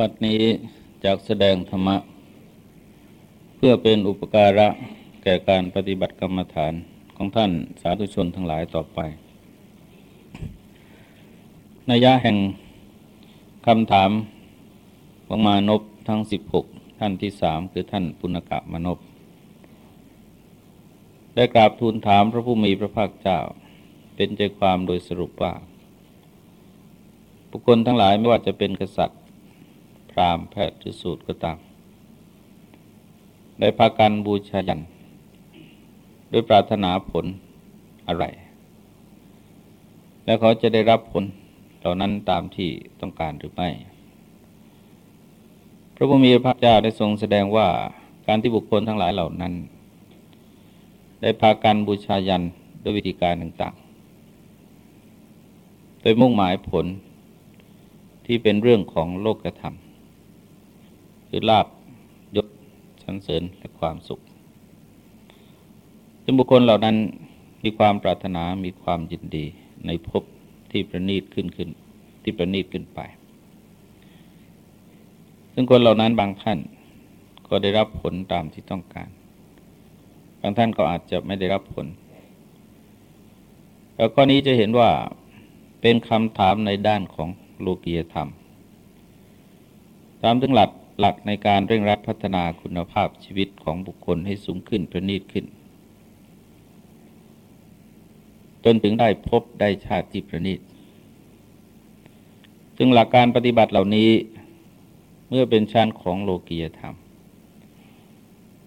บัดนี้จากแสดงธรรมะ เพื่อเป็นอุปการะแก่การปฏิบัติกรรมฐานของท่านสาธุชนทั้งหลายต่อไปนัยยะแห่งคำถามของมานพทั้ง 16 ท่านที่สามคือท่านปุณกะมานพได้กราบทูลถามพระผู้มีพระภาคเจ้า เป็นใจความโดยสรุปว่าบุคคลทั้งหลายไม่ว่าจะเป็นกษัตริย์ พรามแพทย์หรือสูตรก็ตาม ได้พากันบูชายันด้วยปรารถนาผลอะไร แล้วเขาจะได้รับผลเหล่านั้นตามที่ต้องการหรือไม่ พระพุทธมีพระเจ้าได้ทรงแสดงว่าการที่บุคคลทั้งหลายเหล่านั้น ได้พากันบูชายันด้วยวิธีการต่างๆ โดยมุ่งหมายผลที่เป็นเรื่องของโลกธรรม คือลาบยศชันเสริญและความสุขซึ่งบุคคลเหล่านั้นมีความปรารถนามีความยินดีในภพที่ประณีตขึ้นขึ้นที่ประณีตขึ้นไป ซึ่งคนเหล่านั้นบางท่านก็ได้รับผลตามที่ต้องการ บางท่านก็อาจจะไม่ได้รับผล แล้วข้อนี้จะเห็นว่าเป็นคำถามในด้านของโลกียธรรม ตามถึงหลัก หลักในการเร่งรัดพัฒนาคุณภาพชีวิตของบุคคลให้สูงขึ้นประณีตขึ้น จนถึงได้พบได้ชาติที่ประณีตซึ่งหลักการปฏิบัติเหล่านี้เมื่อเป็นชั้นของโลกียธรรม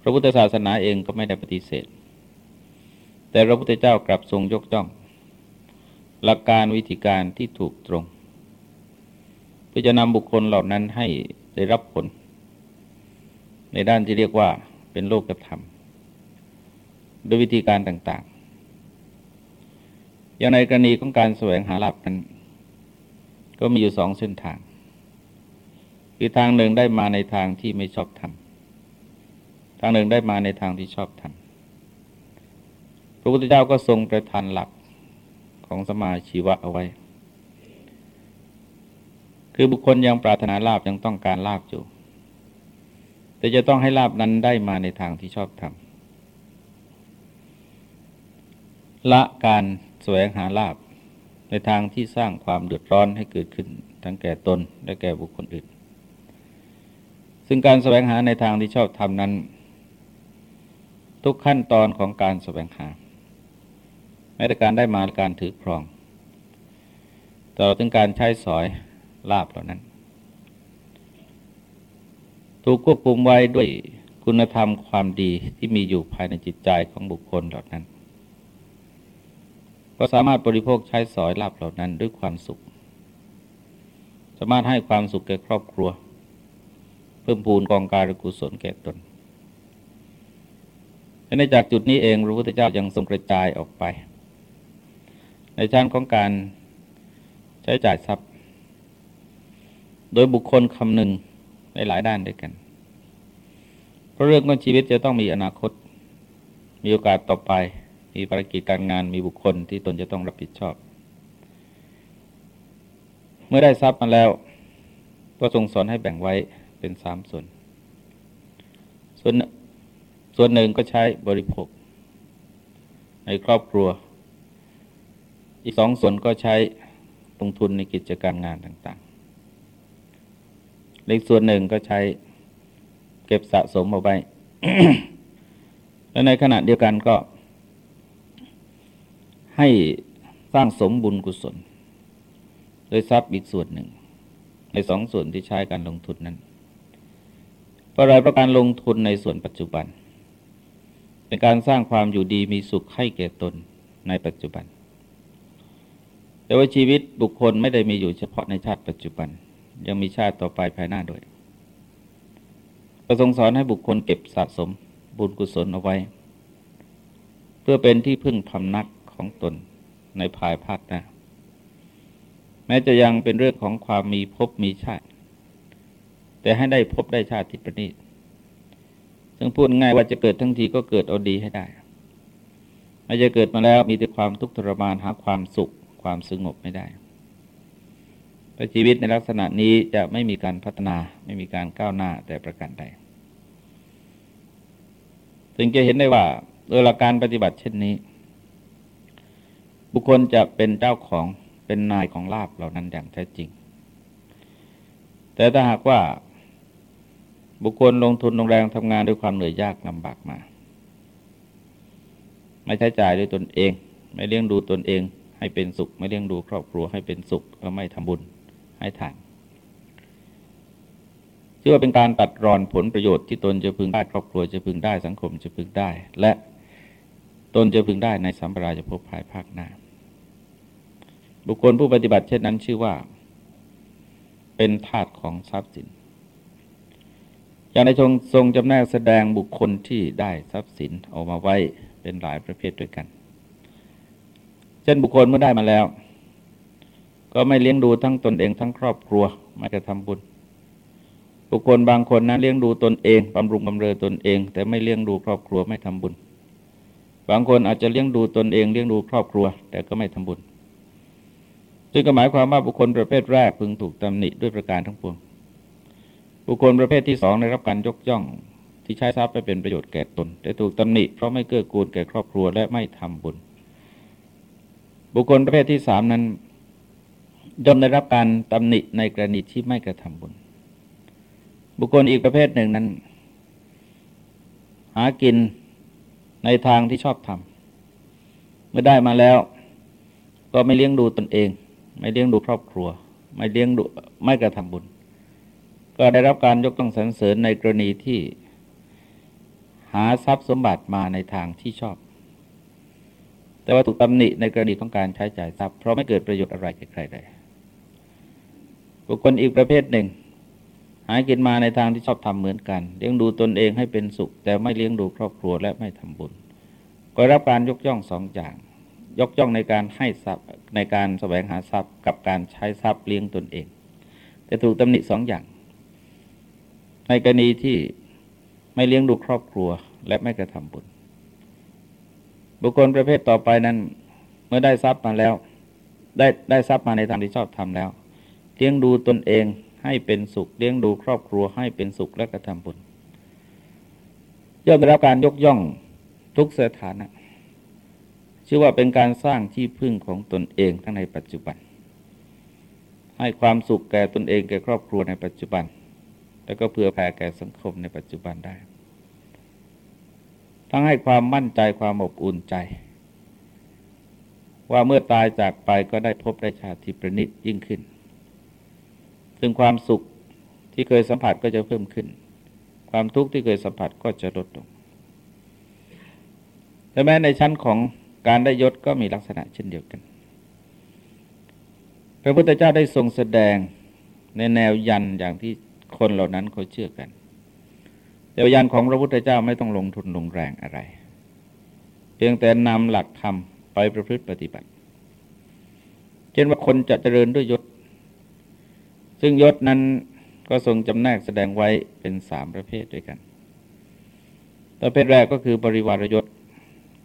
พระพุทธศาสนาเองก็ไม่ได้ปฏิเสธ แต่พระพุทธเจ้ากลับทรงยกย่อง หลักการวิธีการที่ถูกตรง เพื่อจะนำบุคคลเหล่านั้นให้ได้รับผล ในด้านที่เรียกว่าเป็นโลกธรรมโดยวิธีการต่าง ๆ อย่างในกรณีของการแสวงหาลาภนั้น ก็มีอยู่สองเส้นทาง คือทางหนึ่งได้มาในทางที่ไม่ชอบทำทางหนึ่งได้มาในทางที่ชอบทำพระพุทธเจ้าก็ทรงประทานหลักของสมาชีวะเอาไว้ คือบุคคลยังปรารถนาลาบยังต้องการลาบอยู่ แต่จะต้องให้ลาบนั้นได้มาในทางที่ชอบทำละการแสวงหาลาบในทางที่สร้างความเดือดร้อนให้เกิดขึ้น ทั้งแก่ตนและแก่บุคคลอื่น ซึ่งการแสวงหาในทางที่ชอบทำนั้น ทุกขั้นตอนของการแสวงหาแม้แต่การได้มาการถือครองต่อถึงการใช้สอยลาบเหล่านั้น ถูกควบคุมไว้ด้วยคุณธรรมความดีที่มีอยู่ภายในจิตใจของบุคคลเหล่านั้น ก็สามารถบริโภคใช้สอยลาบเหล่านั้นด้วยความสุข สามารถให้ความสุขแก่ครอบครัว เพิ่มพูนกองการกุศลแก่ตนและในจากจุดนี้เองพระพุทธเจ้ายังทรงกระจายออกไป ในชั้นของการใช้จ่ายทรัพย์ โดยบุคคลคำหนึ่ง ในหลายด้านด้วยกัน เพราะเรื่องของชีวิตจะต้องมีอนาคต มีโอกาสต่อไป มีภารกิจการงานมีบุคคลที่ตนจะต้องรับผิดชอบ เมื่อได้ทรัพย์มาแล้ว ก็ทรงสอนให้แบ่งไว้เป็นสามส่วน ส่วนส่วนหนึ่งก็ใช้บริโภค ในครอบครัว อีกสองส่วนก็ใช้ลงทุนในกิจการงานต่าง เล็กส่วนหนึ่งก็ใช้เก็บสะสมเอาไว้และในขณะเดียวกันก็ ให้สร้างสมบุญกุศล โดยทรัพย์อีกส่วนหนึ่ง ในสองส่วนที่ใช้การลงทุนนั้นเพราะอะไรเพราะการลงทุนในส่วนปัจจุบัน เป็นการสร้างความอยู่ดีมีสุขให้แก่ตนในปัจจุบัน แต่ว่าชีวิตบุคคลไม่ได้มีอยู่เฉพาะในชาติปัจจุบัน ยังมีชาติต่อไปภายหน้าด้วยประสงค์สอนให้บุคคลเก็บสะสมบุญกุศลเอาไว้ เพื่อเป็นที่พึ่งพำนักของตนในภายภาคหน้าแม้จะยังเป็นเรื่องของความมีภพมีชาติ แต่ให้ได้พบได้ชาติที่ประณีตซึ่งพูดง่ายว่าจะเกิดทั้งทีก็เกิดเอาดีให้ได้ไม่จะเกิดมาแล้วมีแต่ความทุกข์ทรมานหาความสุขความสงบไม่ได้ แต่ชีวิตในลักษณะนี้จะไม่มีการพัฒนาไม่มีการก้าวหน้าแต่ประการใดถึงจะเห็นได้ว่าโดยหลักการปฏิบัติเช่นนี้ บุคคลจะเป็นเจ้าของเป็นนายของลาบเหล่านั้นอย่างแท้จริง แต่ถ้าหากว่าบุคคลลงทุนลงแรงทำงานด้วยความเหนื่อยยากลำบากมา ไม่ใช้จ่ายด้วยตนเอง ไม่เลี้ยงดูตนเอง ให้เป็นสุข ไม่เลี้ยงดูครอบครัวให้เป็นสุข แล้วไม่ทำบุญ ให้ทานชื่อว่าเป็นการตัดรอนผลประโยชน์ที่ตนจะพึงได้ครอบครัวจะพึงได้สังคมจะพึงได้ และตนจะพึงได้ในสัมปราจะพบภายภาคหน้า บุคคลผู้ปฏิบัติเช่นนั้นชื่อว่า เป็นทาสของทรัพย์สิน อย่างในชงทรงจำแนกแสดงบุคคลที่ได้ทรัพย์สินออกมาไว้เป็นหลายประเภทด้วยกัน เช่นบุคคลเมื่อได้มาแล้ว ก็ไม่เลี้ยงดูทั้งตนเองทั้งครอบครัวไม่กระทำบุญ บุคคลบางคนนั้นเลี้ยงดูตนเองบำรุงบำเรอตนเอง แต่ไม่เลี้ยงดูครอบครัวไม่ทำบุญ บางคนอาจจะเลี้ยงดูตนเองเลี้ยงดูครอบครัว แต่ก็ไม่ทำบุญจึงก็หมายความว่าบุคคลประเภทแรกพึงถูกตำหนิด้วยประการทั้งปวง บุคคลประเภทที่สองได้รับการยกย่องที่ใช้ทรัพย์ไปเป็นประโยชน์แก่ตน แต่ถูกตำหนิเพราะไม่เกื้อกูลแก่ครอบครัวและไม่ทำบุญ บุคคลประเภทที่สามนั้น ย่อมได้รับการตำหนิในกรณีที่ไม่กระทำบุญ บุคคลอีกประเภทหนึ่งนั้น หากินในทางที่ชอบทำเมื่อได้มาแล้ว ก็ไม่เลี้ยงดูตนเอง ไม่เลี้ยงดูครอบครัว ไม่เลี้ยงดูไม่กระทำบุญ ก็ได้รับการยกต้องสรรเสริญในกรณีที่หาทรัพย์สมบัติมาในทางที่ชอบ แต่ว่าถูกตำหนิในกรณีของการใช้จ่ายทรัพย์เพราะไม่เกิดประโยชน์อะไรแก่ใครใด บุคคลอีกประเภทหนึ่ง หากินมาในทางที่ชอบทำเหมือนกัน เลี้ยงดูตนเองให้เป็นสุข แต่ไม่เลี้ยงดูครอบครัวและไม่ทำบุญ ก็รับการยกย่องสองอย่าง ยกย่องในการให้ทรัพย์ในการแสวงหาทรัพย์ กับการใช้ทรัพย์เลี้ยงตนเอง แต่ถูกตำหนิสองอย่าง ในกรณีที่ไม่เลี้ยงดูครอบครัวและไม่กระทำบุญ บุคคลประเภทต่อไปนั้น เมื่อได้ทรัพย์มาแล้ว ได้ได้ทรัพย์มาในทางที่ชอบทำแล้ว เลี้ยงดูตนเองให้เป็นสุข เลี้ยงดูครอบครัวให้เป็นสุขและกระทำบุญย่อมได้รับการยกย่องทุกสถานะ ชื่อว่าเป็นการสร้างที่พึ่งของตนเองทั้งในปัจจุบัน ให้ความสุขแก่ตนเองแก่ครอบครัวในปัจจุบัน แล้วก็เผื่อแผ่แก่สังคมในปัจจุบันได้ ทั้งให้ความมั่นใจความอบอุ่นใจ ว่าเมื่อตายจากไปก็ได้พบได้ชาติที่ประณีตยิ่งขึ้น ซึ่งความสุขที่เคยสัมผัสก็จะเพิ่มขึ้น ความทุกข์ที่เคยสัมผัสก็จะลดลง แต่แม้ในชั้นของการได้ยศก็มีลักษณะเช่นเดียวกัน พระพุทธเจ้าได้ทรงแสดงในแนวยันอย่างที่คนเหล่านั้นเขาเชื่อกัน แต่ยันของพระพุทธเจ้าไม่ต้องลงทุนลงแรงอะไร เพียงแต่นำหลักธรรมไปประพฤติปฏิบัติ เช่นว่าคนจะเจริญด้วยยศ ซึ่งยศนั้นก็ทรงจำแนกแสดงไว้เป็นสามประเภทด้วยกันประเภทแรกก็คือบริวารยศ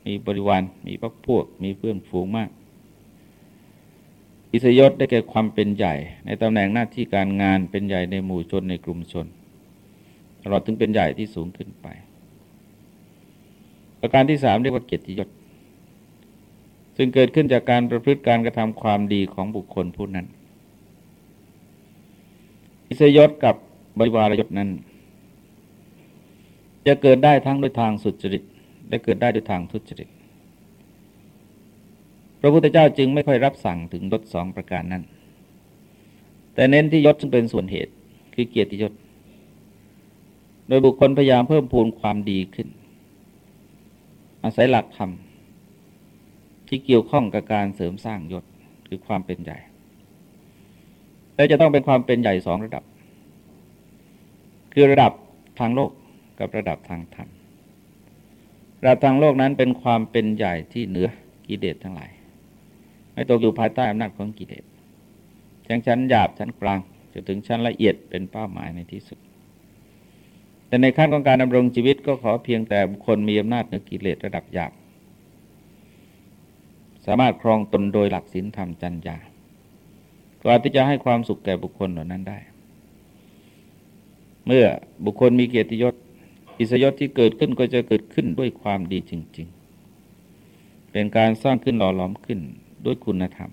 มีบริวาร มีพวกพวก มีเพื่อนฝูงมาก อิสยศได้แก่ความเป็นใหญ่ ในตำแหน่งหน้าที่การงานเป็นใหญ่ในหมู่ชนในกลุ่มชน ตลอดถึงเป็นใหญ่ที่สูงขึ้นไป ประการที่สามเรียกว่าเกียรติยศ ซึ่งเกิดขึ้นจากการประพฤติการกระทำความดีของบุคคลผู้นั้น อิสยศกับบริวารยศนั้น จะเกิดได้ทั้งด้วยทางสุจริตและเกิดได้ด้วยทางทุจริต พระพุทธเจ้าจึงไม่ค่อยรับสั่งถึงยศสองประการนั้น แต่เน้นที่ยศซึ่งเป็นส่วนเหตุคือเกียรติยศ โดยบุคคลพยายามเพิ่มพูนความดีขึ้น อาศัยหลักธรรมที่เกี่ยวข้องกับการเสริมสร้างยศคือความเป็นใหญ่ แต่จะต้องเป็นความเป็นใหญ่สองระดับ คือระดับทางโลกกับระดับทางธรรมระดับทางโลกนั้นเป็นความเป็นใหญ่ที่เหนือกิเลสทั้งหลาย ไม่ตกอยู่ภายใต้อำนาจของกิเลสชั้นชั้นหยาบชั้นกลางจนถึงชั้นละเอียดเป็นเป้าหมายในที่สุด แต่ในขั้นของการดำรงชีวิตก็ขอเพียงแต่บุคคลมีอำนาจเหนือกิเลสระดับหยาบสามารถครองตนโดยหลักศีลธรรมจัญญา กว่าที่จะให้ความสุขแก่บุคคลเหล่านั้นได้ เมื่อบุคคลมีเกียรติยศอิสยศที่เกิดขึ้นก็จะเกิดขึ้นด้วยความดีจริง ๆ เป็นการสร้างขึ้นหล่อหลอมขึ้นด้วยคุณธรรม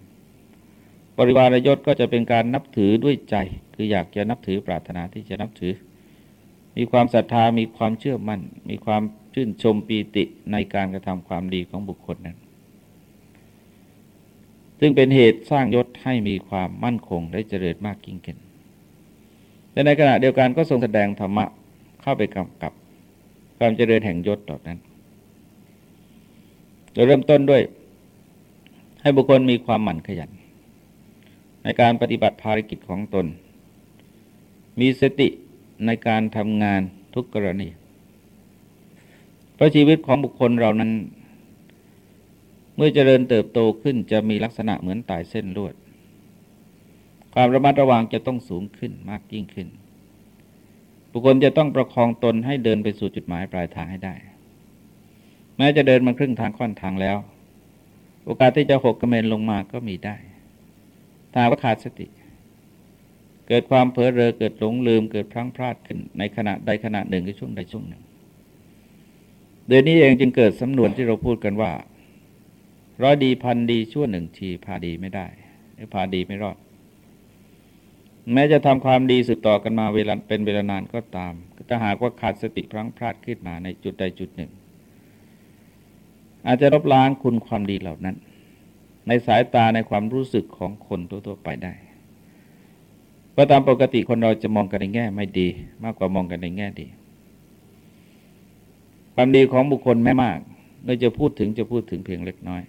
บริวารยศก็จะเป็นการนับถือด้วยใจ คืออยากจะนับถือปรารถนาที่จะนับถือ มีความศรัทธามีความเชื่อมั่น มีความชื่นชมปีติในการกระทำความดีของบุคคลนั้น ซึ่งเป็นเหตุสร้างยศให้มีความมั่นคงและเจริญมากยิ่งขึ้นแต่ในขณะเดียวกันก็ทรงแสดงธรรมะเข้าไปกำกับความเจริญแห่งยศเหล่านั้นโดยเริ่มต้นด้วย ให้บุคคลมีความหมั่นขยัน ในการปฏิบัติภารกิจของตน มีสติในการทำงานทุกกรณี เพราะชีวิตของบุคคลเรานั้น มื่อเจริญเติบโตขึ้นจะมีลักษณะเหมือนตายเส้นลวด ความระมัดระวังจะต้องสูงขึ้นมากยิ่งขึ้น บุคคลจะต้องประคองตนให้เดินไปสู่จุดหมายปลายทางให้ได้ แม้จะเดินมาครึ่งทางค่อนทางแล้ว โอกาสที่จะหกกระเมนลงมาก็มีได้ถ้าว่าขาดสติ เกิดความเผลอเรอเกิดหลงลืมเกิดพลั้งพลาดขึ้น ในขณะใดขณะหนึ่งในช่วงใดช่วงหนึ่งเดือนนี้เองจึงเกิดสำนวนที่เราพูดกันว่า ร้อยดีพันดีชั่วหนึ่งทีพาดีไม่ได้หรือพาดีไม่รอด แม้จะทำความดีสืบต่อกันมาเวลาเป็นเวลานานก็ตามถ้าหากว่าขาดสติพลั้งพลาดขึ้นมาในจุดใดจุดหนึ่ง อาจจะลบล้างคุณความดีเหล่านั้น ในสายตาในความรู้สึกของคนทั่วๆไปได้เพราะตามปกติคนเราจะมองกันในแง่ไม่ดี มากกว่ามองกันในแง่ดี ความดีของบุคคลแม้มากเมื่อจะพูดถึงจะพูดถึงเพียงเล็กน้อย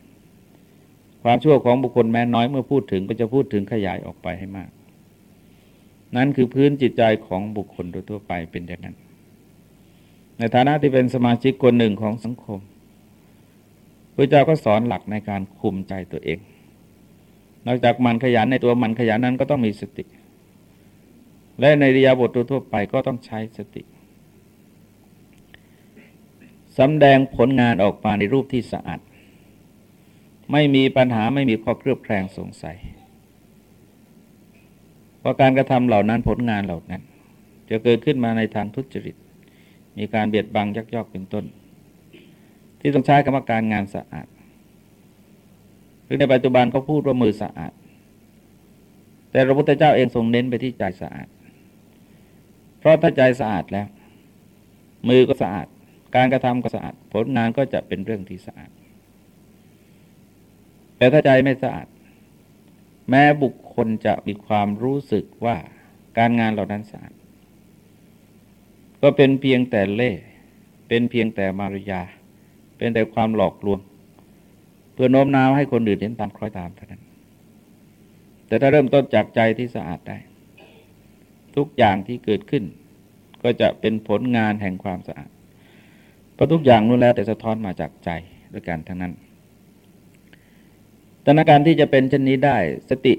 ความชั่วของบุคคลแม้น้อยเมื่อพูดถึงก็จะพูดถึงขยายออกไปให้มาก นั่นคือพื้นจิตใจของบุคคลโดยทั่วไปเป็นอย่างนั้น ในฐานะที่เป็นสมาชิกคนหนึ่งของสังคมพระเจ้าก็สอนหลักในการคุมใจตัวเอง นอกจากมันขยันในตัวมันขยันนั้นก็ต้องมีสติ และในริยาบททั่วไปก็ต้องใช้สติสำแดงผลงานออกมาในรูปที่สะอาด ไม่มีปัญหาไม่มีข้อเครือบแคลงสงสัยพราะการกระทำเหล่านั้นผลงานเหล่านั้น จะเกิดขึ้นมาในทางทุจริต มีการเบียดบังยักยอกเป็นต้น ที่ต้องใช้คำว่าการงานสะอาด หรือในปัจจุบันก็พูดว่ามือสะอาด แต่พระพุทธเจ้าเองทรงเน้นไปที่ใจสะอาด เพราะถ้าใจสะอาดแล้ว มือก็สะอาด การกระทำก็สะอาด ผลงานก็จะเป็นเรื่องที่สะอาด แต่ถ้าใจไม่สะอาด แม้บุคคนจะมีความรู้สึกว่าการงานเหล่านั้นสะอาด ก็เป็นเพียงแต่เล่ เป็นเพียงแต่มารยา เป็นแต่ความหลอกลวง เพื่อโน้มน้าวให้คนอื่นเห็นตามคล้อยตามเท่านั้น แต่ถ้าเริ่มต้นจากใจที่สะอาดได้ ทุกอย่างที่เกิดขึ้น ก็จะเป็นผลงานแห่งความสะอาดเพราะทุกอย่างนู้นแล้วแต่สะท้อนมาจากใจด้วยกันทั้งนั้น แต่การณ์ที่จะเป็นเช่นนี้ได้ สติ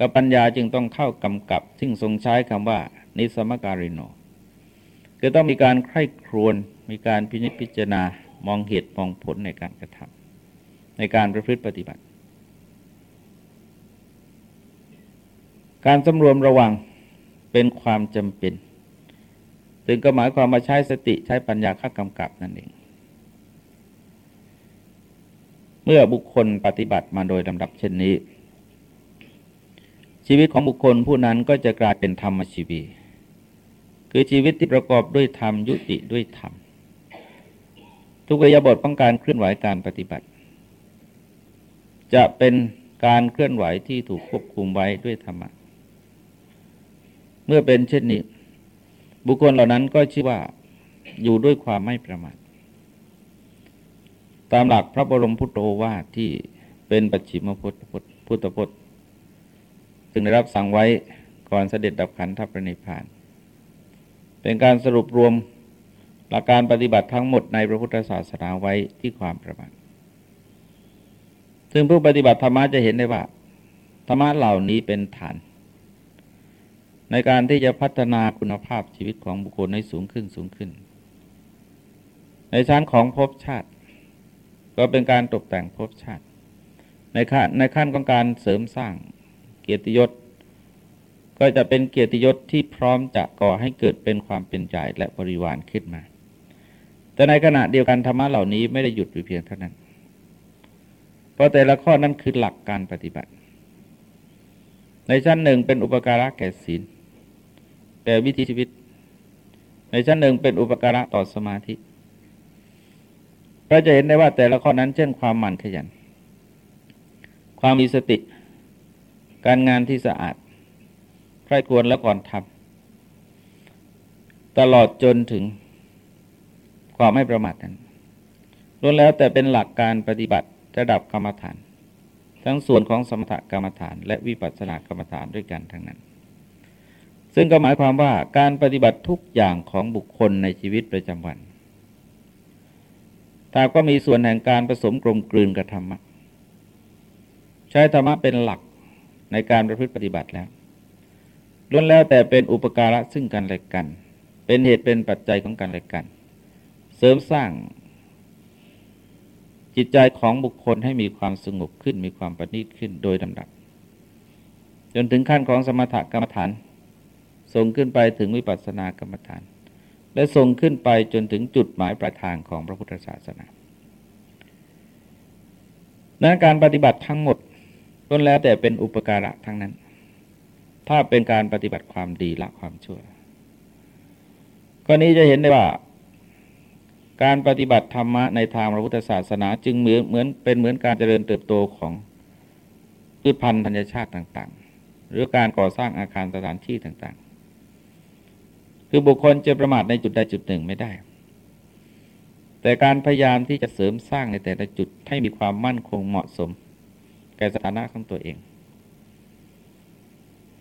กับปัญญาจึงต้องเข้ากำกับ ซึ่งทรงใช้คำว่า นิสมการิโนคือต้องมีการใคร่ครวญมีการพินิจพิจารณามองเหตุมองผลในการกระทำในการประพฤติปฏิบัติ การสำรวมระวังเป็นความจำเป็น ซึ่งก็หมายความมาใช้สติใช้ปัญญาข้ากำกับนั่นเอง เมื่อบุคคลปฏิบัติมาโดยลำดับเช่นนี้ ชีวิตของบุคคลผู้นั้นก็จะกลายเป็นธรรมชีวีคือชีวิตที่ประกอบด้วยธรรมยุติด้วยธรรมทุกระยะบทของการเคลื่อนไหวการปฏิบัติ จะเป็นการเคลื่อนไหวที่ถูกควบคุมไว้ด้วยธรรมะเมื่อเป็นเช่นนี้ บุคคลเหล่านั้นก็ชื่อว่าอยู่ด้วยความไม่ประมาท ตามหลักพระบรมพุทโธวาทที่เป็นปัจฉิมพุทธพุทธพจน์ซึ่งได้รับสั่งไว้ก่อนเสด็จดับขันธปรินิพาน เป็นการสรุปรวมหลักการปฏิบัติทั้งหมดในพระพุทธศาสนาไว้ที่ความประมาทซึ่งผู้ปฏิบัติธรรมะจะเห็นได้ว่าธรรมะเหล่านี้เป็นฐาน ในการที่จะพัฒนาคุณภาพชีวิตของบุคคลให้สูงขึ้นสูงขึ้น ในชั้นของภพชาติ ก็เป็นการตกแต่งภพชาติ ในขั้นในขั้นของการเสริมสร้างเกียรติยศ ก็จะเป็นเกียรติยศที่พร้อมจะก่อให้เกิดเป็นความเป็นใจและบริวารขึ้นมา แต่ในขณะเดียวกันธรรมะเหล่านี้ไม่ได้หยุดเพียงเท่านั้น เพราะแต่ละข้อนั้นคือหลักการปฏิบัติ ในชั้นหนึ่งเป็นอุปการะแก่ศีลแก่วิถีชีวิต ในชั้นหนึ่งเป็นอุปการะต่อสมาธิ เราจะเห็นได้ว่าแต่ละข้อนั้น เช่นความหมั่นขยัน ความมีสติ การงานที่สะอาดใครควรและก่อนทำตลอดจนถึงความไม่ประมาทนั้นล้วนแล้วแต่เป็นหลักการปฏิบัติระดับกรรมฐาน ทั้งส่วนของสมถกรรมฐาน และวิปัสสนากรรมฐานด้วยกันทั้งนั้น ซึ่งก็หมายความว่าการปฏิบัติทุกอย่างของบุคคลในชีวิตประจำวัน ถ้าก็มีส่วนแห่งการผสมกลมกลืนกับธรรมะ ใช้ธรรมะเป็นหลักในการประพฤติปฏิบัติแล้วล้วนแล้วแต่เป็นอุปการะซึ่งกันและกัน เป็นเหตุเป็นปัจจัยของกันและกัน เสริมสร้าง จิตใจของบุคคลให้มีความสงบขึ้นมีความประณีตขึ้นโดยลำดับ จนถึงขั้นของสมถกรรมฐานส่งขึ้นไปถึงวิปัสสนากรรมฐาน และส่งขึ้นไปจนถึงจุดหมายปลายทางของพระพุทธศาสนาดังการปฏิบัติทั้งหมดล้วนแล้วแต่เป็นอุปการะทั้งนั้น ถ้าเป็นการปฏิบัติความดีละความชั่วกรณีจะเห็นได้ว่า การปฏิบัติธรรมะในทางพระพุทธศาสนา จึงเหมือนเหมือนเป็นเหมือนการเจริญเติบโตของพืชพันธุ์ธัญชาติต่าง ๆ หรือการก่อสร้างอาคารสถานที่ต่าง คือบุคคลจะประมาทในจุดใดจุดหนึ่งไม่ได้ แต่การพยายามที่จะเสริมสร้างในแต่ละจุดให้มีความมั่นคงเหมาะสมแก่สถานะของตัวเอง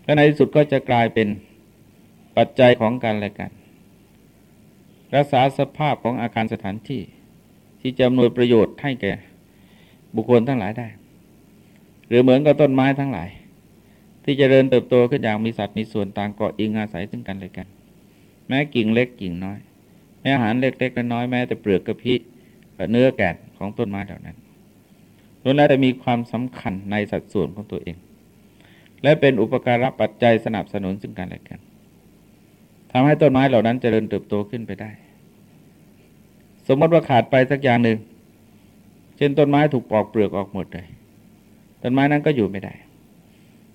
และในที่สุดก็จะกลายเป็นปัจจัยของการและกัน รักษาสภาพของอาคารสถานที่ ที่จะอำนวยประโยชน์ให้แก่บุคคลทั้งหลายได้ หรือเหมือนกับต้นไม้ทั้งหลาย ที่จเจริญเติบโตขึ้นอย่างมีสัตว์มีส่วนต่างเกาะอิงอาศัยซึ่งกันและกัน ม้กิ่งเล็กกิ่งน้อย แม้อาหารเล็กๆน้อยแม้แต่เปลือกกระพิเนื้อแก่นของต้นไม้เหล่านั้นล้วนแล้วแต่มีความสำคัญในสัดส่วนของตัวเอง และเป็นอุปการะปัจจัยสนับสนุนซึ่งกันและกันทำให้ต้นไม้เหล่านั้นจเจริญเติบโตขึ้นไปได้ สมมติว่าขาดไปสักอย่างหนึ่ง เช่นต้นไม้ถูกปอกเปลือกออกหมดเลยต้นไม้นั้นก็อยู่ไม่ได้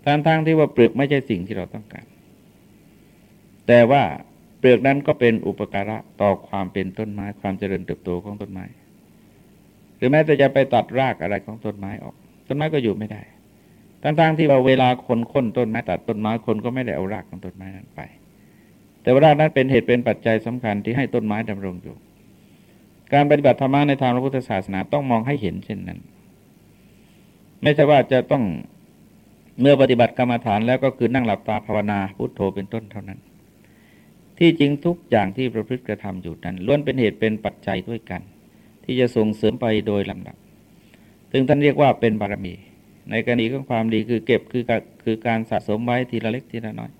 ทั้งๆที่ว่าเปลือกไม่ใช่สิ่งที่เราต้องการ แต่ว่า เปลือกนั้นก็เป็นอุปการะต่อความเป็นต้นไม้ ความเจริญเติบโตของต้นไม้ หรือแม้แต่จะไปตัดรากอะไรของต้นไม้ออก ต้นไม้ก็อยู่ไม่ได้ทั้งๆที่ว่าเวลาคนค้นต้นไม้ตัดต้นไม้คนก็ไม่ได้เอารากของต้นไม้นั้นไป แต่ว่ารากนั้นเป็นเหตุเป็นปัจจัยสำคัญที่ให้ต้นไม้ดำรงอยู่ การปฏิบัติธรรมะในทางพระพุทธศาสนาต้องมองให้เห็นเช่นนั้น ไม่ใช่ว่าจะต้องเมื่อปฏิบัติกรรมฐานแล้วก็คือนั่งหลับตาภาวนาพุโทโธเป็นต้นเท่านั้น ที่จริงทุกอย่างที่ประพฤติกระทำอยู่นั้นล้วนเป็นเหตุเป็นปัจจัยด้วยกัน ที่จะส่งเสริมไปโดยลำดับซึ่งท่านเรียกว่าเป็นบารมี ในกรณีของความดีคือเก็บคือคือการสะสมไว้ทีละเล็กทีละน้อย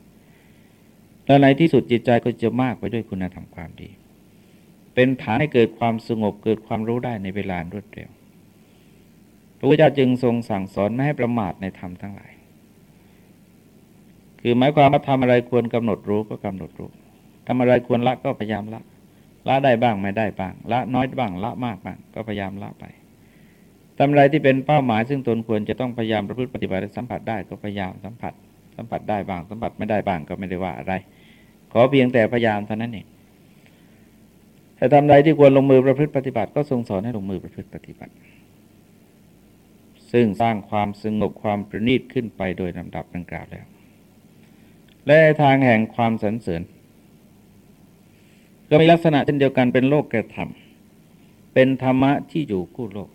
และในที่สุดจิตใจก็จะมากไปด้วยคุณธรรมความดี เป็นฐานให้เกิดความสงบเกิดความรู้ได้ในเวลารวดเร็วพระพุทธเจ้าจึงทรงสั่งสอนไม่ให้ประมาทในธรรมทั้งหลาย คือหมายความว่าทำอะไรควรกำหนดรู้ก็กำหนดรู้ ทำอะไรควรละก็พยายามละ ละได้บ้างไม่ได้บ้าง ละน้อยบ้าง ละมากบ้าง ก็พยายามละไปทำอะไรที่เป็นเป้าหมาย ซึ่งตนควรจะต้องพยายามประพฤติปฏิบัติสัมผัสได้ก็พยายามสัมผัส สัมผัสได้บ้างสัมผัสไม่ได้บ้างก็ไม่ได้ว่าอะไร ขอเพียงแต่พยายามเท่านั้นเองแต่ทำอะไรที่ควรลงมือประพฤติปฏิบัติก็ทรงสอนให้ลงมือประพฤติปฏิบัติ ซึ่งสร้างความสงบความประณีตขึ้นไปโดยลำดับดังกล่าวแล้ว และทางแห่งความสันเสริญ ก็มีลักษณะเช่นเดียวกันเป็นโลกแก่ธรรม เป็นธรรมะที่อยู่คู่โลก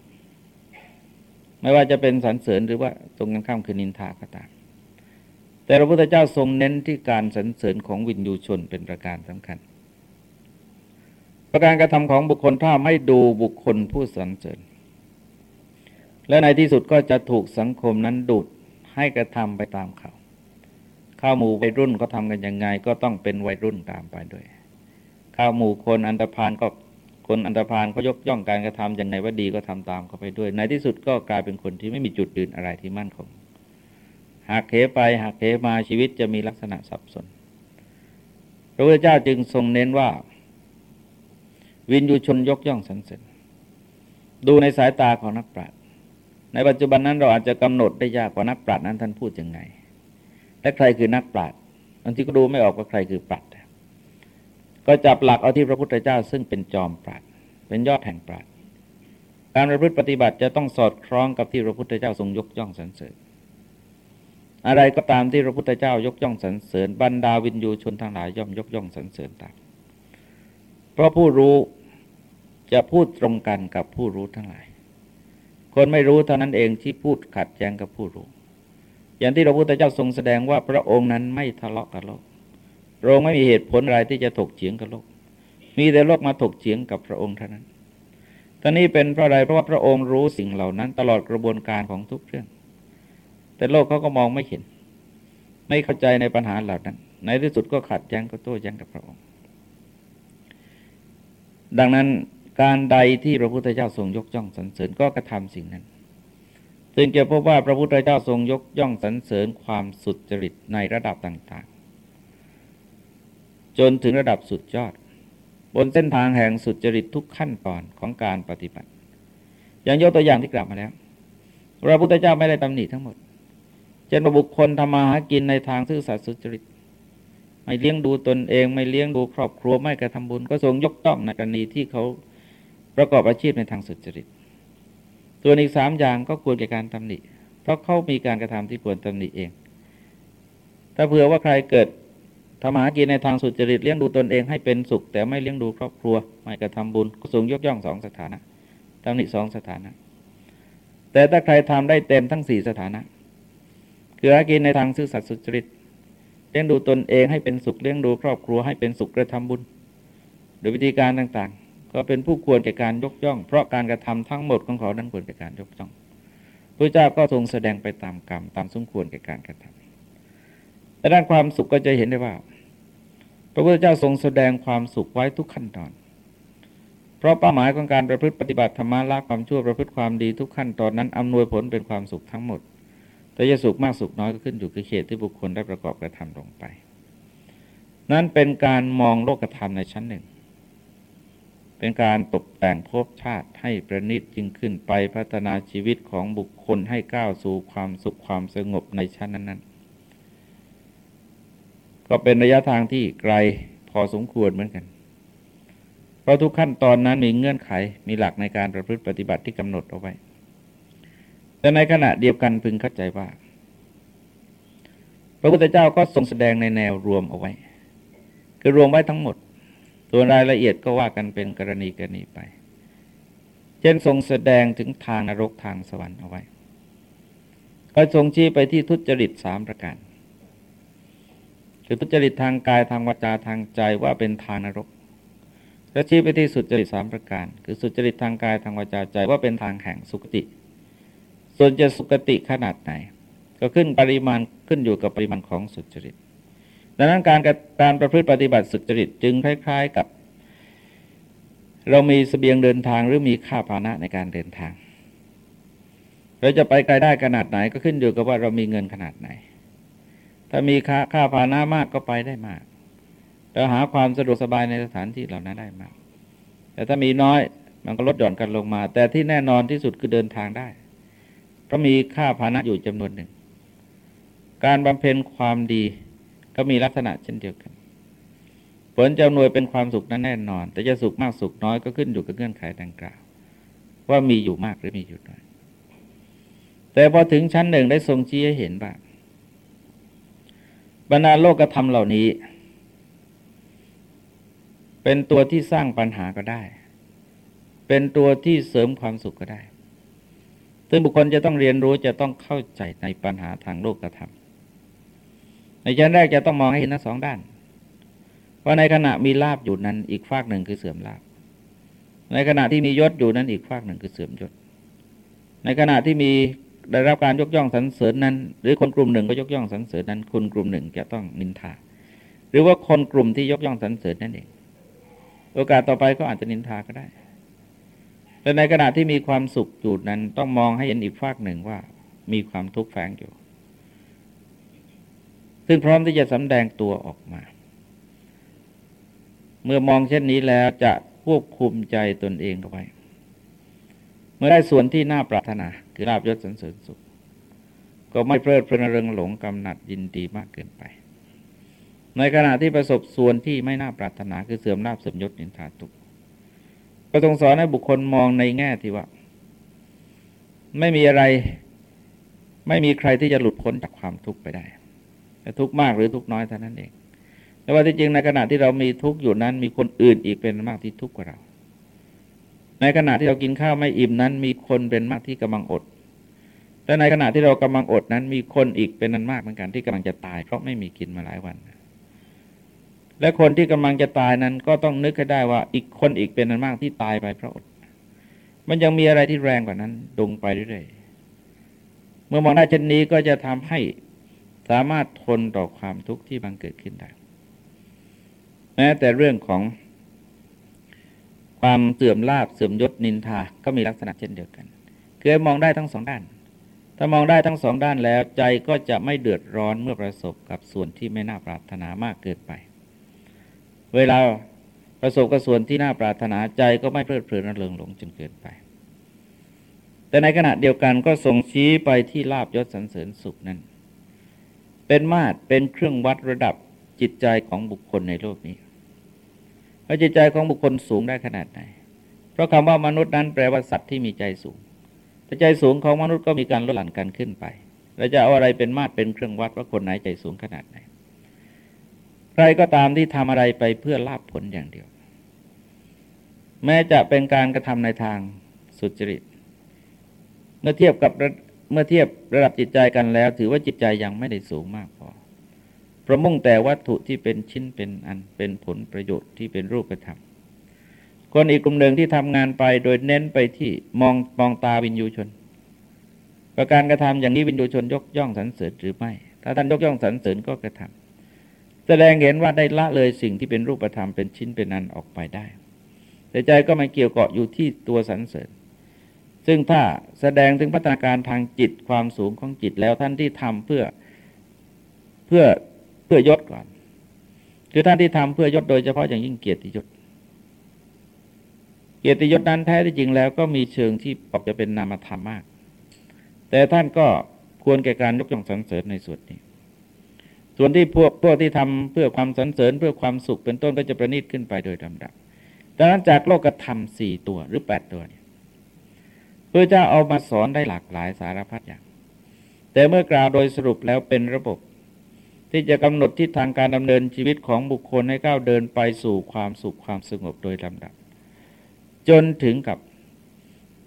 ไม่ว่าจะเป็นสรรเสริญหรือว่าตรงกันข้ามคือนินทาก็ตาม แต่พระพุทธเจ้าทรงเน้นที่การสรรเสริญของวินยูชนเป็นประการสำคัญ ประการกระทำของบุคคลถ้าไม่ดูบุคคลผู้สรรเสริญ และในที่สุดก็จะถูกสังคมนั้นดูดให้กระทำไปตามเขาข้าวหมู่วัยรุ่นเขาทำกันยังไง ก็ต้องเป็นวัยรุ่นตามไปด้วย ข้าวหมู่คนอันตรพานก็คนอันตรพานก็ยกย่องการกระทำอย่างไงว่าดีก็ทำตามเขาไปด้วย ในที่สุดก็กลายเป็นคนที่ไม่มีจุดยืนอะไรที่มั่นคงหากเหไปหากเหมาชีวิตจะมีลักษณะสับสน พระพุทธเจ้าจึงทรงเน้นว่า วินยูชนยกย่องสรรเสริญดูในสายตาของนักปราชญ์ในปัจจุบันนั้นเราอาจจะกำหนดได้ยากกว่านักปราชญ์นั้นท่านพูดยังไงและใครคือนักปราชญ์บางทีก็ดูไม่ออกว่าใครคือปราชญ์ ก็จับหลักเอาที่พระพุทธเจ้าซึ่งเป็นจอมปราชญ์เป็นยอดแห่งปราชญ์การประพฤติปฏิบัติจะต้องสอดคล้องกับที่พระพุทธเจ้าทรงยกย่องสรรเสริญ อะไรก็ตามที่พระพุทธเจ้ายกย่องสรรเสริญบรรดาวินยูชนทั้งหลายย่อมยกย่องสรรเสริญตามเพราะผู้รู้จะพูดตรงกันกับผู้รู้ทั้งหลาย คนไม่รู้เท่านั้นเองที่พูดขัดแย้งกับผู้รู้ อย่างที่พระพุทธเจ้าทรงแสดงว่าพระองค์นั้นไม่ทะเลาะกับโลก พระองค์ไม่มีเหตุผลอะไรที่จะถกเถียงกับโลก มีแต่โลกมาถกเถียงกับพระองค์เท่านั้นตอนนี้เป็นเพราะอะไรเพราะว่าพระองค์รู้สิ่งเหล่านั้น ตลอดกระบวนการของทุกเรื่อง แต่โลกเขาก็มองไม่เห็น ไม่เข้าใจในปัญหาเหล่านั้น ในที่สุดก็ขัดแย้งก็โต้แย้งกับพระองค์ ดังนั้นการใดที่พระพุทธเจ้าทรงยกย่องสรรเสริญก็กระทำสิ่งนั้นซึ่งจะพบว่าพระพุทธเจ้าทรงยกย่องสรรเสริญความสุดจริตในระดับต่าง จนถึงระดับสุดยอด บนเส้นทางแห่งสุดจริตทุกขั้นตอนของการปฏิบัติ อย่างยกตัวอย่างที่กล่าวมาแล้วพระพุทธเจ้าไม่ได้ตำหนิทั้งหมดเช่นบุคคลทำมาหากินในทางซื่อสัตย์สุจริต ไม่เลี้ยงดูตนเอง ไม่เลี้ยงดูครอบครัวไม่กระทำบุญ ก็ทรงยกย่องในกรณีที่เขาประกอบอาชีพในทางสุจริตส่วนอีกสามอย่างก็ควรแก่การตำหนิ เพราะเขามีการกระทำที่ควรตำหนิเอง ถ้าเผื่อว่าใครเกิด ทำหากินในทางสุจริตเลี้ยงดูตนเองให้เป็นสุข แต่ไม่เลี้ยงดูครอบครัว ไม่กระทำบุญก็ทรงยกย่องสองสถานะตำหนิสองสถานะ แต่ถ้าใครทำได้เต็มทั้งสี่สถานะ คือหากินในทางซื่อสัตย์สุจริตเลี้ยงดูตนเองให้เป็นสุขเลี้ยงดูครอบครัวให้เป็นสุขกระทำบุญโดยวิธีการต่างๆ ก็เป็นผู้ควรแก่การยกย่อง เพราะการกระทำทั้งหมดของเขานั้นควรแก่การยกย่องพระเจ้าก็ทรงแสดงไปตามกรรมตามสมควรแก่การกระทำแต่ด้านความสุขก็จะเห็นได้ว่า พระพุทธเจ้าทรงแสดงความสุขไว้ทุกขั้นตอน เพราะเป้าหมายของการประพฤติปฏิบัติธรรมะละความชั่วประพฤติความดีทุกขั้นตอนนั้นอำนวยผลเป็นความสุขทั้งหมด แต่จะสุขมากสุขน้อยก็ขึ้นอยู่กับเขตที่บุคคลได้ประกอบกระทำลงไป นั้นเป็นการมองโลกธรรมในชั้นหนึ่ง เป็นการตกแต่งภพชาติให้ประณีตยิ่งขึ้นไปพัฒนาชีวิตของบุคคลให้ก้าวสู่ความสุขความสงบในชั้นนั้นๆ ก็เป็นระยะทางที่ไกลพอสมควรเหมือนกัน เพราะทุกขั้นตอนนั้นมีเงื่อนไขมีหลักในการประพฤติปฏิบัติที่กำหนดเอาไว้ แต่ในขณะเดียวกันพึงเข้าใจว่า พระพุทธเจ้าก็ทรงแสดงในแนวรวมเอาไว้ คือรวมไว้ทั้งหมด ส่วนรายละเอียดก็ว่ากันเป็นกรณีกรณีไป เช่นทรงแสดงถึงทางนรกทางสวรรค์เอาไว้ ก็ทรงชี้ไปที่ทุจริตสามประการ คือทุจริตทางกายทางวาจาทางใจว่าเป็นทางนรกและชี้ไปที่สุจริตสามประการ คือสุจริตทางกายทางวาจาใจว่าเป็นทางแห่งสุคติ ส่วนจะสุคติขนาดไหน ก็ขึ้นปริมาณขึ้นอยู่กับปริมาณของสุจริต ดังนั้นการการประพฤติปฏิบัติสุจริตจึงคล้าย ๆกับ เรามีสเสบียงเดินทางหรือมีค่าพาหนะในการเดินทาง เราจะไปไกลได้ขนาดไหนก็ขึ้นอยู่กับว่าเรามีเงินขนาดไหน ถ้ามีค่าค่าพาหนะมากก็ไปได้มากเราหาความสะดวกสบายในสถานที่เหล่านั้นได้มาก แต่ถ้ามีน้อยมันก็ลดหย่อนกันลงมา แต่ที่แน่นอนที่สุดคือเดินทางได้ เพราะมีค่าพานะอยู่จำนวนหนึ่ง การบำเพ็ญความดีก็มีลักษณะเช่นเดียวกัน ผลจะหน่วยเป็นความสุขนั้นแน่นอน แต่จะสุขมากสุขน้อยก็ขึ้นอยู่กับเงื่อนไขดังกล่าว ว่ามีอยู่มากหรือมีอยู่น้อย แต่พอถึงชั้นหนึ่งได้ทรงชี้ให้เห็นว่า บรรดาโลกธรรมเหล่านี้ เป็นตัวที่สร้างปัญหาก็ได้ เป็นตัวที่เสริมความสุขก็ได้ซึ่งบุคคลจะต้องเรียนรู้จะต้องเข้าใจในปัญหาทางโลกธรรมในชั้นแรกจะต้องมองให้เห็นทั้งสองด้าน ว่าในขณะมีลาบอยู่นั้นอีกฝากหนึ่งคือเสื่อมลาบ ในขณะที่มียศอยู่นั้นอีกฝากหนึ่งคือเสื่อมยศ ในขณะที่มี ได้รับการยกย่องสรรเสริญนั้น หรือคนกลุ่มหนึ่งก็ยกย่องสรรเสริญนั้น คนกลุ่มหนึ่งจะต้องนินทา หรือว่าคนกลุ่มที่ยกย่องสรรเสริญนั่นเอง โอกาสต่อไปก็อาจจะนินทาก็ได้แต่ในขณะที่มีความสุขอยู่นั้นต้องมองให้เห็นอีกฝากหนึ่งว่ามีความทุกข์แฝงอยู่ ซึ่งพร้อมที่จะสำแดงตัวออกมา เมื่อมองเช่นนี้แล้วจะควบคุมใจตนเองเอาไว้ มื่อได้ส่วนที่น่าปรารถนา คือลาบยศสรรเสริญสุข ก็ไม่เพลิดเพลินเริงหลงกำหนัดยินดีมากเกินไป ในขณะที่ประสบส่วนที่ไม่น่าปรารถนาคือเสื่อมลาบเสื่อมยศนินทาทุกข์ก็ทรงสอนให้บุคคลมองในแง่ที่ว่า ไม่มีอะไร ไม่มีใครที่จะหลุดพ้นจากความทุกข์ไปได้แต่ทุกข์มากหรือทุกข์น้อยเท่านั้นเองแต่ว่าที่จริงในขณะที่เรามีทุกข์อยู่นั้น มีคนอื่นอีกเป็นมากที่ทุกข์กว่าเรา ในขณะที่เรากินข้าวไม่อิ่มนั้น มีคนเป็นมากที่กำลังอดแต่ในขณะที่เรากำลังอดนั้น มีคนอีกเป็นนันมากเหมือนกันที่กำลังจะตาย เพราะไม่มีกินมาหลายวัน และคนที่กำลังจะตายนั้นก็ต้องนึกให้ได้ว่าอีกคนอีกเป็นนันมากที่ตายไปเพราะอด มันยังมีอะไรที่แรงกว่านั้นดงไปเรื่อยๆ เมื่อมองได้เช่นนี้ก็จะทำให้สามารถทนต่อความทุกข์ที่บังเกิดขึ้นได้ แม้แต่เรื่องของ ความเสื่อมลาบเสื่อมยศนินทาก็มีลักษณะเช่นเดียวกันคือมองได้ทั้งสองด้าน ถ้ามองได้ทั้งสองด้านแล้วใจก็จะไม่เดือดร้อนเมื่อประสบกับส่วนที่ไม่น่าปรารถนามากเกินไป เวลาประสบกับส่วนที่น่าปรารถนาใจก็ไม่เพลิดเพลินระเริงหลงจนเกินไป แต่ในขณะเดียวกันก็ส่งชี้ไปที่ลาบยศสรรเสริญสุขนั้น เป็นมาตรเป็นเครื่องวัดระดับจิตใจของบุคคลในโลกนี้ ว่าจิตใจของบุคคลสูงได้ขนาดไหน เพราะคำว่ามนุษย์นั้นแปลว่าสัตว์ที่มีใจสูง แต่ใจสูงของมนุษย์ก็มีการลดหลั่นกันขึ้นไป เราจะเอาอะไรเป็นมาตรเป็นเครื่องวัดว่าคนไหนใจสูงขนาดไหน ใครก็ตามที่ทำอะไรไปเพื่อลาบผลอย่างเดียว แม้จะเป็นการกระทำในทางสุจริต เมื่อเทียบกับเมื่อเทียบระดับจิตใจกันแล้ว ถือว่าจิตใจยังไม่ได้สูงมากพอ ประมุ่งแต่วัตถุที่เป็นชิ้นเป็นอันเป็นผลประโยชน์ที่เป็นรูปธรรมคนอีกกลุ่มหนึ่งที่ทำงานไปโดยเน้นไปที่มองมองตาวินยูชน ประการกระทำอย่างนี้วินยูชนยกย่องสรรเสริญหรือไม่ ถ้าท่านยกย่องสรรเสริญก็กระทำแสดงเห็นว่าได้ละเลยสิ่งที่เป็นรูปธรรมเป็นชิ้นเป็นอันออกไปได้ แต่ใจก็ไม่เกี่ยวเกาะอยู่ที่ตัวสรรเสริญ ซึ่งถ้าแสดงถึงพัฒนาการทางจิตความสูงของจิตแล้วท่านที่ทำเพื่อเพื่อ เพื่อยศก่อน คือท่านที่ทำเพื่อยศโดยเฉพาะอย่างยิ่งเกียรติยศ เกียรติยศนั้นแท้ที่จริงแล้วก็มีเชิงที่ปอกจะเป็นนามธรรมมาก แต่ท่านก็ควรแก่การยกย่องสรรเสริญในส่วนนี้ ส่วนที่พวกพวกที่ทำเพื่อความสรรเสริญเพื่อความสุขเป็นต้นก็จะประณีตขึ้นไปโดยลำดับดังนั้นจากโลกธรรมสี่ตัวหรือแปดตัวเนี่ยเพื่อจะเอามาสอนได้หลากหลายสารพัดอย่าง แต่เมื่อกล่าวโดยสรุปแล้วเป็นระบบ ที่จะกำหนดทิศทางการดำเนินชีวิตของบุคคลให้ก้าวเดินไปสู่ความสุขความสงบโดยลำดับ จนถึงกับ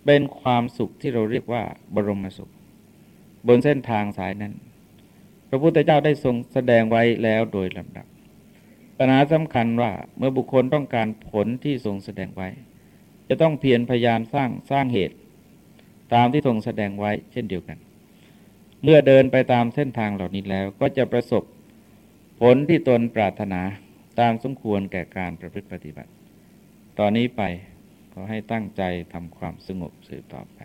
เป็นความสุขที่เราเรียกว่าบรมสุข บนเส้นทางสายนั้น พระพุทธเจ้าได้ทรงแสดงไว้แล้วโดยลำดับปัญหาสำคัญว่าเมื่อบุคคลต้องการผลที่ทรงแสดงไว้ จะต้องเพียรพยายามสร้างสร้างเหตุ ตามที่ทรงแสดงไว้เช่นเดียวกัน เมื่อเดินไปตามเส้นทางเหล่านี้แล้วก็จะประสบ ผลที่ตนปรารถนาตามสมควรแก่การประพฤติปฏิบัติ ตอนนี้ไปขอให้ตั้งใจทำความสงบสืบต่อไป